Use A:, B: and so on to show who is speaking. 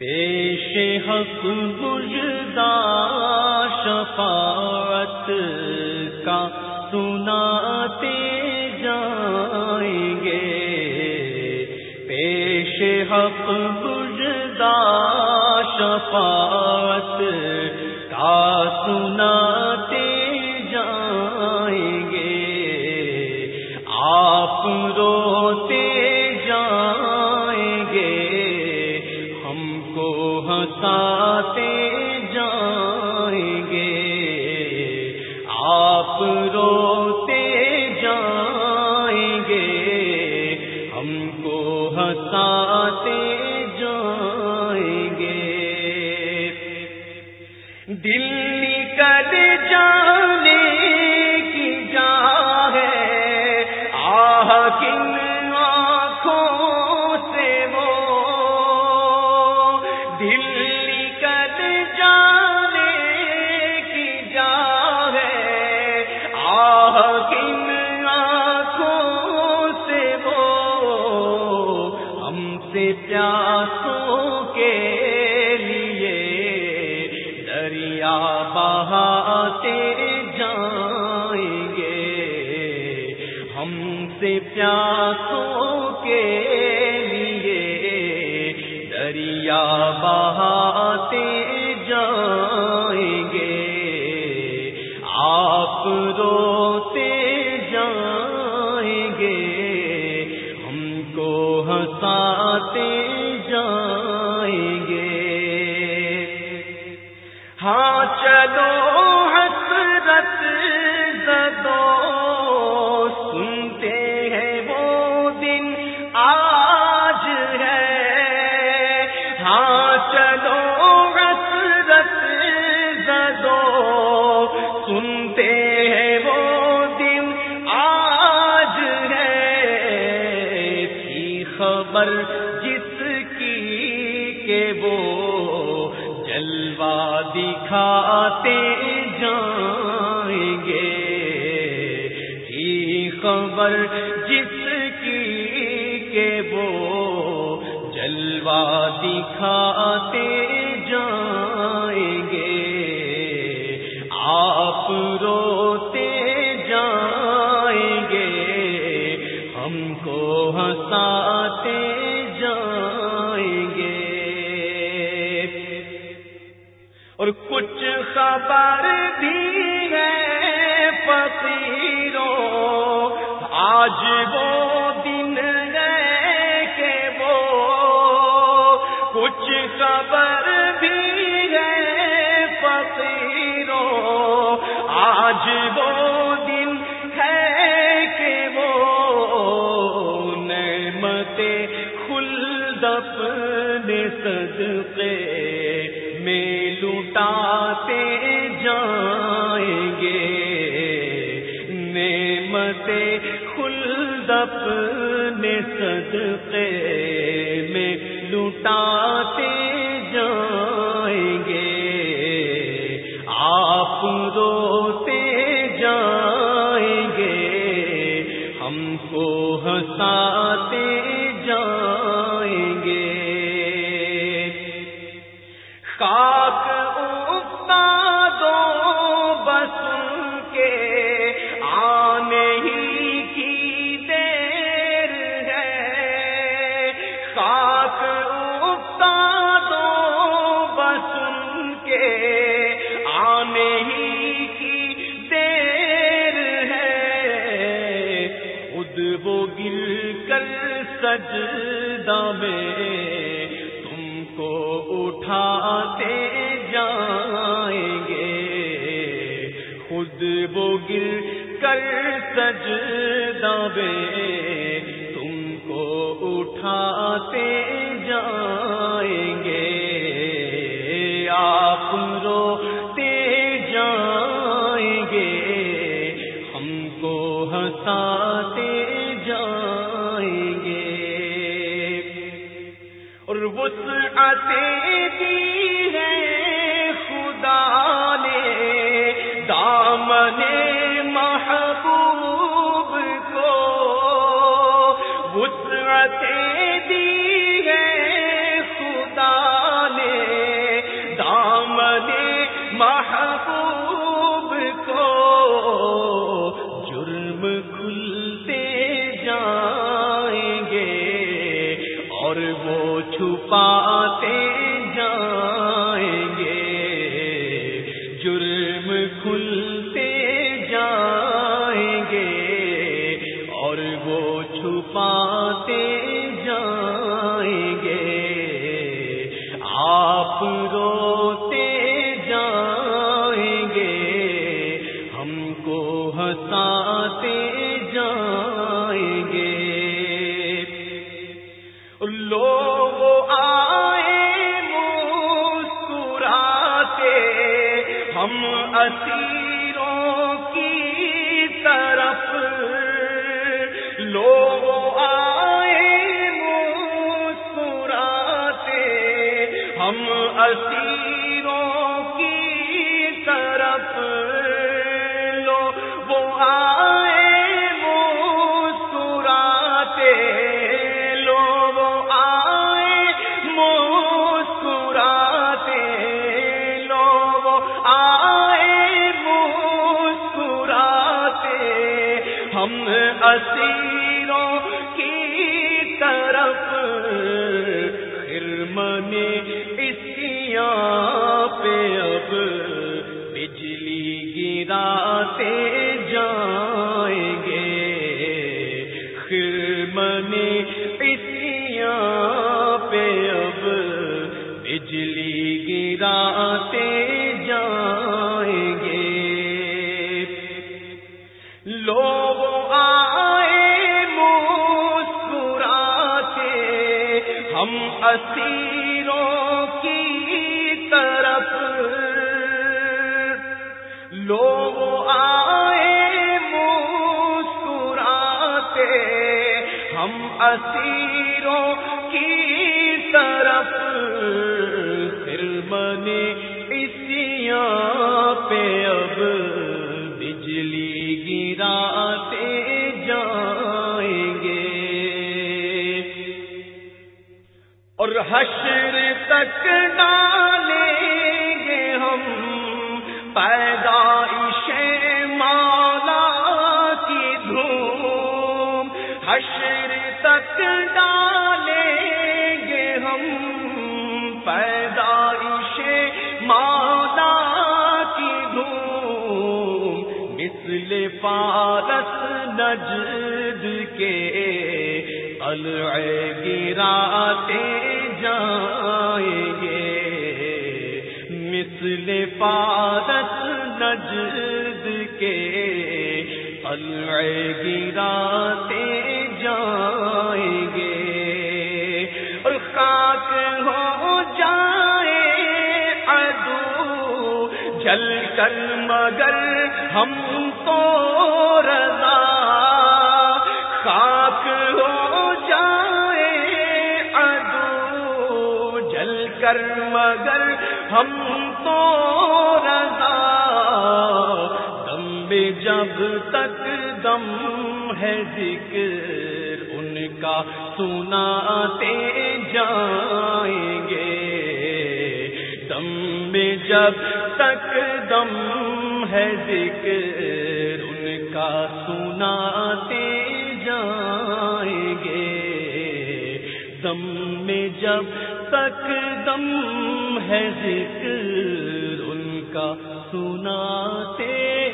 A: پیش حق بجدا شفاعت کا سناتے جائیں گے۔ پیش حق بجدا شفاعت کا سناتے جائیں گے۔ آپ روتے پیاسوں دکھاتے جائیں گے۔ کی خبر جس کی کہ وہ جلوا دکھاتے جائیں گے۔ آپ روتے جائیں گے، ہم کو ہنساتے خبر بھی ہے فقیروں۔ آج وہ دن ہے کہ وہ کچھ خبر بھی ہے فقیروں۔ آج وہ دن ہے کہ وہ نعمت خلد اپنے صدقے میں لوٹاتے صدقے میں لوٹا سجدہ میں کو اٹھاتے جائیں گے۔ خود وہ گر کر سج میں تم کو اٹھاتے وسعت دی بتاتے اسیروں کی طرف حرمن اسیا پہ اب بجلی گراتے جائیں گے۔ خرمن اسیا پہ اب بجلی گراتے اسیروں کی طرف لوگ آئے مسکراتے ہم اسیروں کی حشر تک ڈالیں گے ہم۔ پیدائش مالا کی دھوم۔ حشر تک ڈالیں گے ہم۔ پیدائش مالا کی دھوم۔ مثل پارس نجد کے قلع گراتے جائیں گے مثل پارس نجد کے قلع گراتے جائیں گے۔ اور خاک ہو جائے ادو جل کر مگر ہم تو رضا کر، مگر ہم تو رضا۔ دم میں جب تک دم ہے ذکر، ان کا سناتے جائیں گے۔ دم میں جب تک دم ہے ذکر، ان کا سناتے جائیں گے۔ دم میں جب تک دم ہے ذکر ان کا سناتے